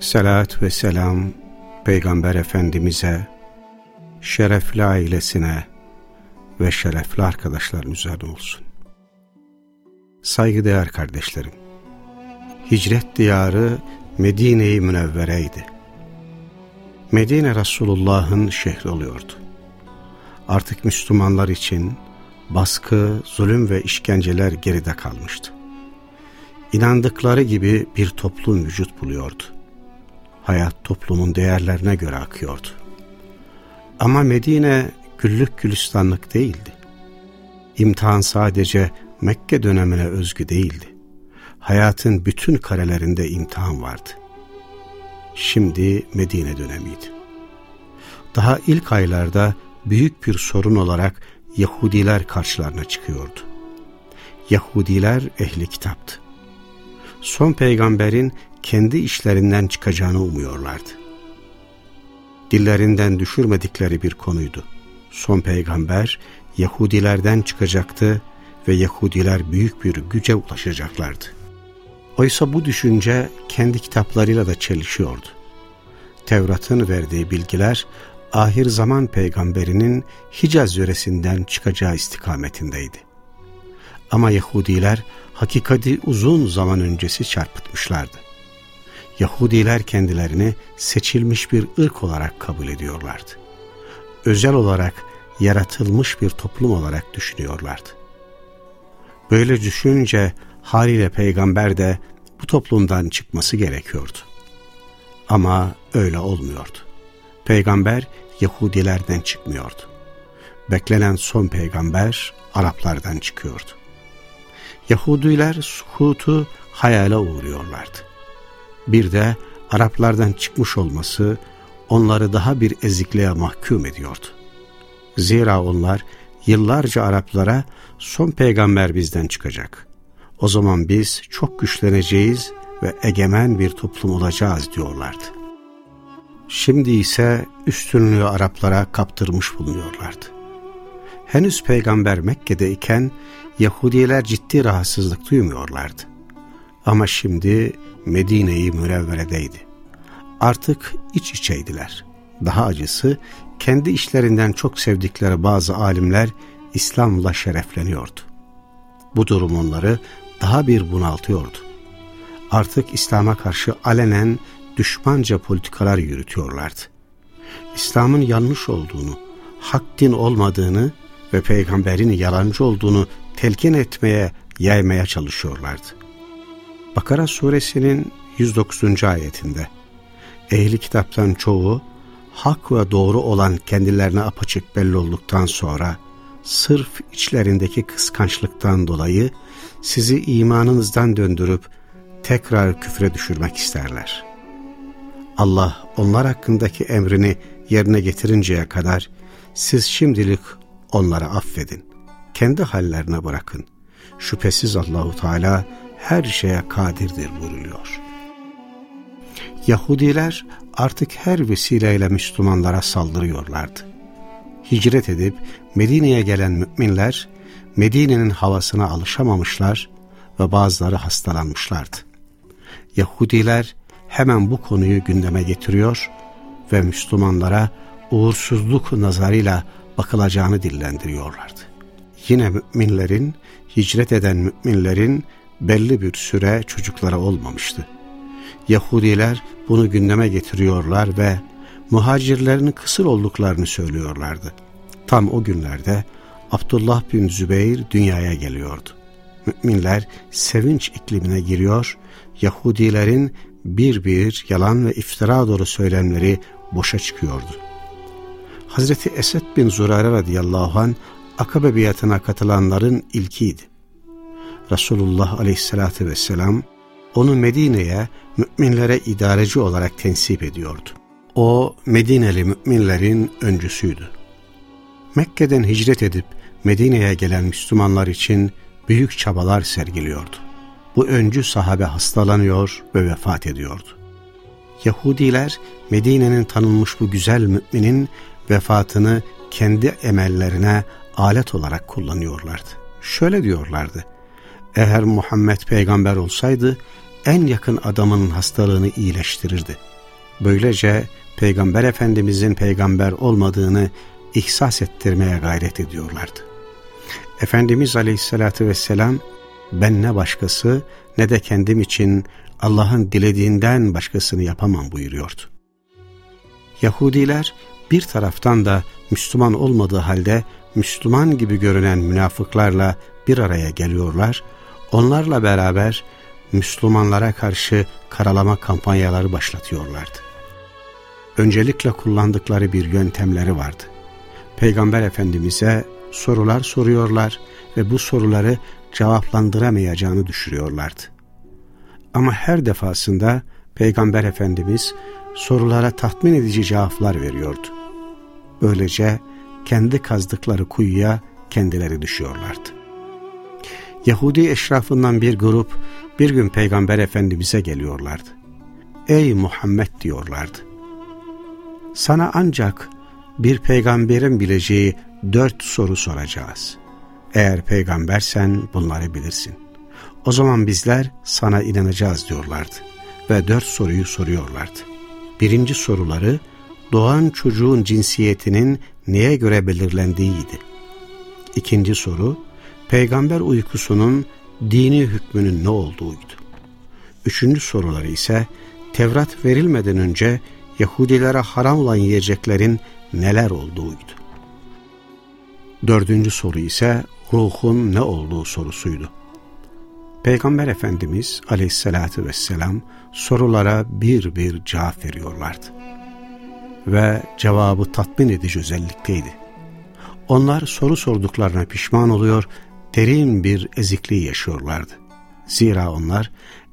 Salat ve selam Peygamber Efendimiz'e, şerefli ailesine ve şerefli arkadaşların üzerine olsun. Saygıdeğer kardeşlerim, hicret diyarı Medine-i Münevvere'ydi. Medine Resulullah'ın şehri oluyordu. Artık Müslümanlar için baskı, zulüm ve işkenceler geride kalmıştı. İnandıkları gibi bir toplum vücut buluyordu. Hayat toplumun değerlerine göre akıyordu. Ama Medine güllük gülistanlık değildi. İmtihan sadece Mekke dönemine özgü değildi. Hayatın bütün karelerinde imtihan vardı. Şimdi Medine dönemiydi. Daha ilk aylarda büyük bir sorun olarak Yahudiler karşılarına çıkıyordu. Yahudiler ehli kitaptı. Son peygamberin kendi işlerinden çıkacağını umuyorlardı. Dillerinden düşürmedikleri bir konuydu. Son peygamber Yahudilerden çıkacaktı ve Yahudiler büyük bir güce ulaşacaklardı. Oysa bu düşünce kendi kitaplarıyla da çelişiyordu. Tevrat'ın verdiği bilgiler ahir zaman peygamberinin Hicaz yöresinden çıkacağı istikametindeydi. Ama Yahudiler hakikati uzun zaman öncesi çarpıtmışlardı. Yahudiler kendilerini seçilmiş bir ırk olarak kabul ediyorlardı. Özel olarak yaratılmış bir toplum olarak düşünüyorlardı. Böyle düşününce haliyle peygamber de bu toplumdan çıkması gerekiyordu. Ama öyle olmuyordu. Peygamber Yahudilerden çıkmıyordu. Beklenen son peygamber Araplardan çıkıyordu. Yahudiler sukutu hayale uğruyorlardı. Bir de Araplardan çıkmış olması onları daha bir ezikliğe mahkum ediyordu. Zira onlar yıllarca Araplara son peygamber bizden çıkacak. O zaman biz çok güçleneceğiz ve egemen bir toplum olacağız diyorlardı. Şimdi ise üstünlüğü Araplara kaptırmış bulunuyorlardı. Henüz peygamber Mekke'de iken Yahudiler ciddi rahatsızlık duymuyorlardı. Ama şimdi Medine-i Münevvere'deydi. Artık iç içeydiler. Daha acısı kendi işlerinden çok sevdikleri bazı alimler İslam'la şerefleniyordu. Bu durum onları daha bir bunaltıyordu. Artık İslam'a karşı alenen düşmanca politikalar yürütüyorlardı. İslam'ın yanlış olduğunu, hak din olmadığını ve peygamberin yalancı olduğunu telkin etmeye, yaymaya çalışıyorlardı. Bakara suresinin 109. ayetinde ehli kitaptan çoğu hak ve doğru olan kendilerine apaçık belli olduktan sonra sırf içlerindeki kıskançlıktan dolayı sizi imanınızdan döndürüp tekrar küfre düşürmek isterler. Allah onlar hakkındaki emrini yerine getirinceye kadar siz şimdilik onları affedin. Kendi hallerine bırakın. Şüphesiz Allahu Teala her şeye kadirdir buyruluyor. Yahudiler artık her vesileyle Müslümanlara saldırıyorlardı. Hicret edip Medine'ye gelen müminler Medine'nin havasına alışamamışlar ve bazıları hastalanmışlardı. Yahudiler hemen bu konuyu gündeme getiriyor ve Müslümanlara uğursuzluk nazarıyla bakılacağını dillendiriyorlardı. Yine müminlerin, hicret eden müminlerin belli bir süre çocuklara olmamıştı. Yahudiler bunu gündeme getiriyorlar ve muhacirlerin kısır olduklarını söylüyorlardı. Tam o günlerde Abdullah bin Zübeyir dünyaya geliyordu. Müminler sevinç iklimine giriyor, Yahudilerin bir bir yalan ve iftira doğru söylemleri boşa çıkıyordu. Hazreti Esed bin Zurare radıyallahu an Akabe biatına katılanların ilkiydi. Resulullah aleyhissalatü vesselam onu Medine'ye müminlere idareci olarak tensip ediyordu. O Medineli müminlerin öncüsüydü. Mekke'den hicret edip Medine'ye gelen Müslümanlar için büyük çabalar sergiliyordu. Bu öncü sahabe hastalanıyor ve vefat ediyordu. Yahudiler Medine'nin tanınmış bu güzel müminin vefatını kendi emellerine alet olarak kullanıyorlardı. Şöyle diyorlardı, eğer Muhammed peygamber olsaydı en yakın adamının hastalığını iyileştirirdi. Böylece Peygamber Efendimizin peygamber olmadığını ihsas ettirmeye gayret ediyorlardı. Efendimiz Aleyhisselatü Vesselam ben ne başkası ne de kendim için Allah'ın dilediğinden başkasını yapamam buyuruyordu. Yahudiler bir taraftan da Müslüman olmadığı halde Müslüman gibi görünen münafıklarla bir araya geliyorlar, onlarla beraber Müslümanlara karşı karalama kampanyaları başlatıyorlardı. Öncelikle kullandıkları bir yöntemleri vardı. Peygamber Efendimiz'e sorular soruyorlar ve bu soruları cevaplandıramayacağını düşürüyorlardı. Ama her defasında Peygamber Efendimiz sorulara tatmin edici cevaplar veriyordu. Böylece kendi kazdıkları kuyuya kendileri düşüyorlardı. Yahudi eşrafından bir grup bir gün Peygamber Efendimiz'e geliyorlardı. Ey Muhammed diyorlardı. Sana ancak bir peygamberin bileceği dört soru soracağız. Eğer peygambersen bunları bilirsin. O zaman bizler sana inanacağız diyorlardı ve dört soruyu soruyorlardı. Birinci soruları doğan çocuğun cinsiyetinin neye göre belirlendiğiydi. İkinci soru peygamber uykusunun dini hükmünün ne olduğuydu. Üçüncü soruları ise Tevrat verilmeden önce Yahudilere haram olan yiyeceklerin neler olduğuydu. Dördüncü soru ise ruhun ne olduğu sorusuydu. Peygamber Efendimiz aleyhissalatü vesselam sorulara bir bir cevap veriyorlardı. Ve cevabı tatmin edici özellikteydi. Onlar soru sorduklarına pişman oluyor, derin bir ezikliği yaşıyorlardı. Zira onlar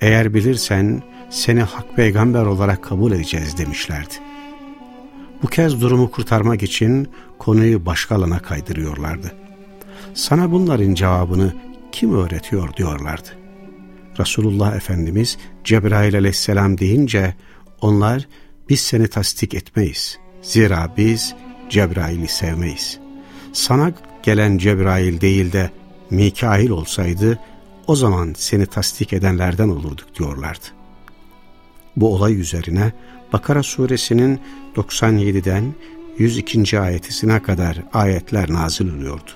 eğer bilirsen seni hak peygamber olarak kabul edeceğiz demişlerdi. Bu kez durumu kurtarmak için konuyu başka alana kaydırıyorlardı. Sana bunların cevabını kim öğretiyor diyorlardı. Resulullah Efendimiz Cebrail aleyhisselam deyince onlar biz seni tasdik etmeyiz. Zira biz Cebrail'i sevmeyiz. Sana gelen Cebrail değil de Mikail olsaydı o zaman seni tasdik edenlerden olurduk diyorlardı. Bu olay üzerine Bakara suresinin 97'den 102. ayetisine kadar ayetler nazil oluyordu.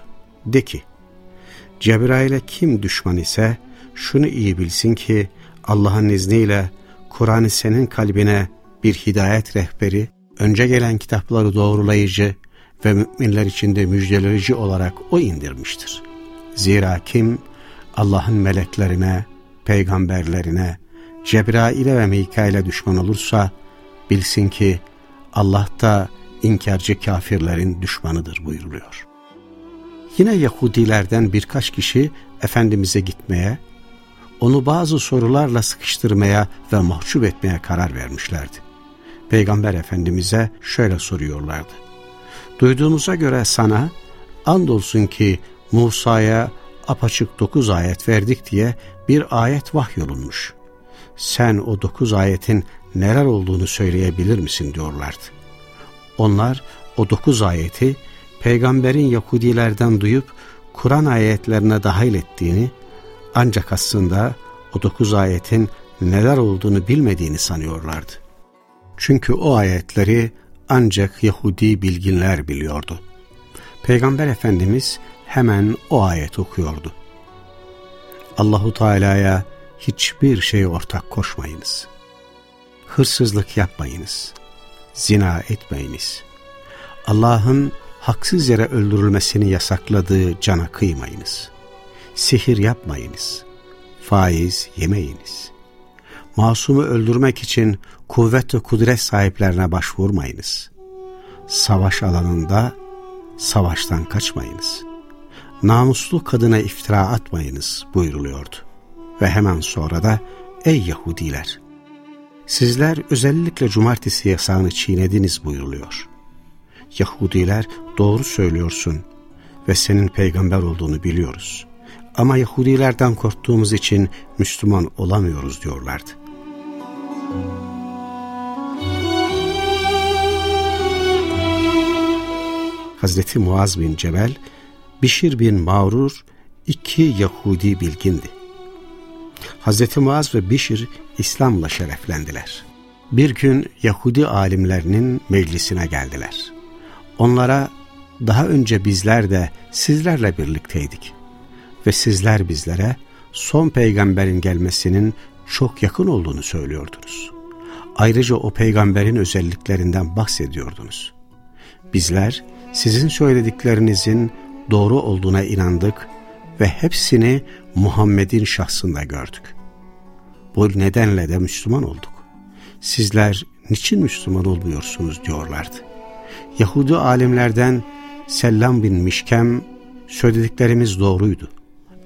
De ki, Cebrail'e kim düşman ise şunu iyi bilsin ki Allah'ın izniyle Kur'an-ı senin kalbine bir hidayet rehberi, önce gelen kitapları doğrulayıcı ve müminler içinde müjdelerici olarak o indirmiştir. Zira kim Allah'ın meleklerine, peygamberlerine, Cebrail'e ve Mikail'e düşman olursa bilsin ki Allah da inkarcı kafirlerin düşmanıdır buyuruluyor. Yine Yahudilerden birkaç kişi Efendimiz'e gitmeye, onu bazı sorularla sıkıştırmaya ve mahcup etmeye karar vermişlerdi. Peygamber Efendimiz'e şöyle soruyorlardı. Duyduğumuza göre sana andolsun ki Musa'ya apaçık dokuz ayet verdik diye bir ayet vahyolunmuş. Sen o dokuz ayetin neler olduğunu söyleyebilir misin diyorlardı. Onlar o dokuz ayeti peygamberin Yahudilerden duyup Kur'an ayetlerine dahil ettiğini ancak aslında o dokuz ayetin neler olduğunu bilmediğini sanıyorlardı. Çünkü o ayetleri ancak Yahudi bilginler biliyordu. Peygamber Efendimiz hemen o ayet okuyordu. Allahu Teala'ya hiçbir şey ortak koşmayınız. Hırsızlık yapmayınız. Zina etmeyiniz. Allah'ın haksız yere öldürülmesini yasakladığı cana kıymayınız. Sihir yapmayınız. Faiz yemeyiniz. Masumu öldürmek için kuvvet ve kudret sahiplerine başvurmayınız. Savaş alanında savaştan kaçmayınız.'' Namuslu kadına iftira atmayınız buyuruluyordu. Ve hemen sonra da ey Yahudiler Sizler özellikle cumartesi yasağını çiğnediniz buyuruluyor. Yahudiler doğru söylüyorsun ve senin peygamber olduğunu biliyoruz. Ama Yahudilerden korktuğumuz için Müslüman olamıyoruz diyorlardı. Hazreti Muaz bin Cebel, Bişir bin Mağrur iki Yahudi bilgindi. Hazreti Muaz ve Bişir İslam'la şereflendiler. Bir gün Yahudi alimlerinin meclisine geldiler. Onlara daha önce bizler de sizlerle birlikteydik ve sizler bizlere son peygamberin gelmesinin çok yakın olduğunu söylüyordunuz. Ayrıca o peygamberin özelliklerinden bahsediyordunuz. Bizler sizin söylediklerinizin doğru olduğuna inandık ve hepsini Muhammed'in şahsında gördük. Bu nedenle de Müslüman olduk. Sizler niçin Müslüman olmuyorsunuz diyorlardı. Yahudi alimlerden Sellam bin Mişkem söylediklerimiz doğruydu.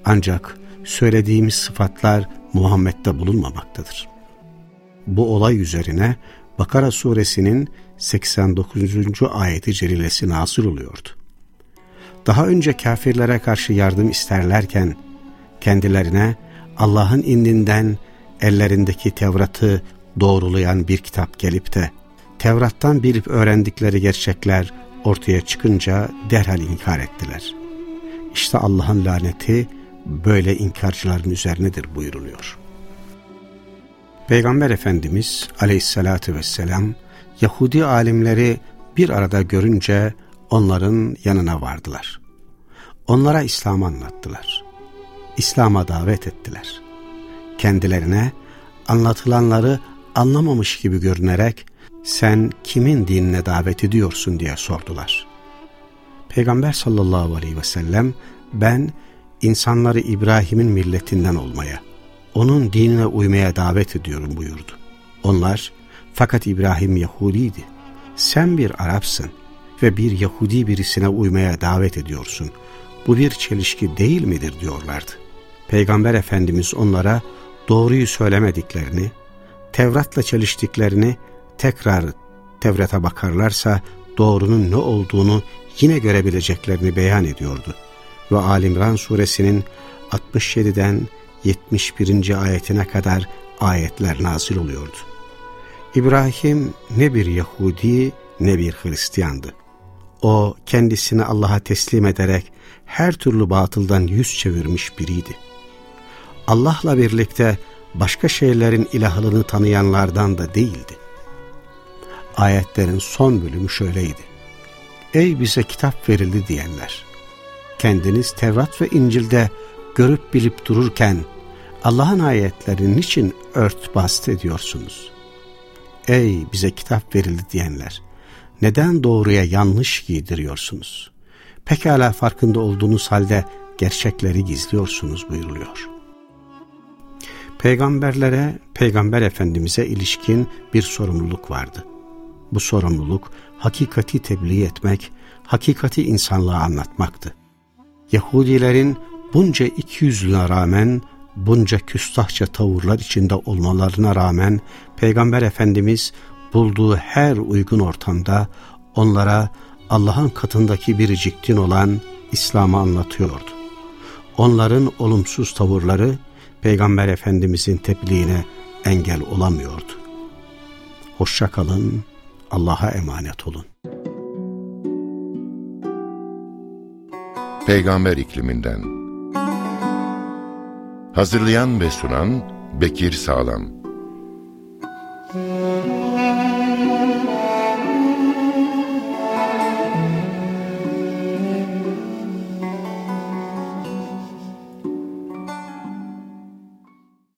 Ancak söylediğimiz sıfatlar Muhammed'de bulunmamaktadır. Bu olay üzerine Bakara suresinin 89. ayeti celilesi nasıl oluyordu. Daha önce kafirlere karşı yardım isterlerken kendilerine Allah'ın indinden ellerindeki Tevrat'ı doğrulayan bir kitap gelip de Tevrat'tan bilip öğrendikleri gerçekler ortaya çıkınca derhal inkar ettiler. İşte Allah'ın laneti böyle inkarcıların üzerinedir buyuruluyor. Peygamber Efendimiz aleyhissalatü vesselam Yahudi alimleri bir arada görünce onların yanına vardılar. Onlara İslam'ı anlattılar. İslam'a davet ettiler. Kendilerine anlatılanları anlamamış gibi görünerek sen kimin dinine davet ediyorsun diye sordular. Peygamber sallallahu aleyhi ve sellem ben insanları İbrahim'in milletinden olmaya, onun dinine uymaya davet ediyorum buyurdu. Onlar fakat İbrahim Yahudiydi. Sen bir Arapsın ve bir Yahudi birisine uymaya davet ediyorsun. Bu bir çelişki değil midir diyorlardı. Peygamber Efendimiz onlara doğruyu söylemediklerini, Tevrat'la çeliştiklerini tekrar Tevrat'a bakarlarsa doğrunun ne olduğunu yine görebileceklerini beyan ediyordu. Ve Alimran suresinin 67'den 71. ayetine kadar ayetler nazil oluyordu. İbrahim ne bir Yahudi ne bir Hristiyandı. O kendisini Allah'a teslim ederek her türlü batıldan yüz çevirmiş biriydi. Allah'la birlikte başka şeylerin ilahlığını tanıyanlardan da değildi. Ayetlerin son bölümü şöyleydi. Ey bize kitap verildi diyenler! Kendiniz Tevrat ve İncil'de görüp bilip dururken Allah'ın ayetlerini niçin ört bast ediyorsunuz? Ey bize kitap verildi diyenler! Neden doğruya yanlış giydiriyorsunuz? Pekala farkında olduğunuz halde gerçekleri gizliyorsunuz buyuruluyor. Peygamberlere, Peygamber Efendimiz'e ilişkin bir sorumluluk vardı. Bu sorumluluk hakikati tebliğ etmek, hakikati insanlığa anlatmaktı. Yahudilerin bunca ikiyüzlüğüne rağmen, bunca küstahça tavırlar içinde olmalarına rağmen Peygamber Efendimiz bulduğu her uygun ortamda onlara Allah'ın katındaki biricik din olan İslam'ı anlatıyordu. Onların olumsuz tavırları Peygamber Efendimizin tebliğine engel olamıyordu. Hoşça kalın, Allah'a emanet olun. Peygamber ikliminden Hazırlayan ve sunan Bekir Sağlam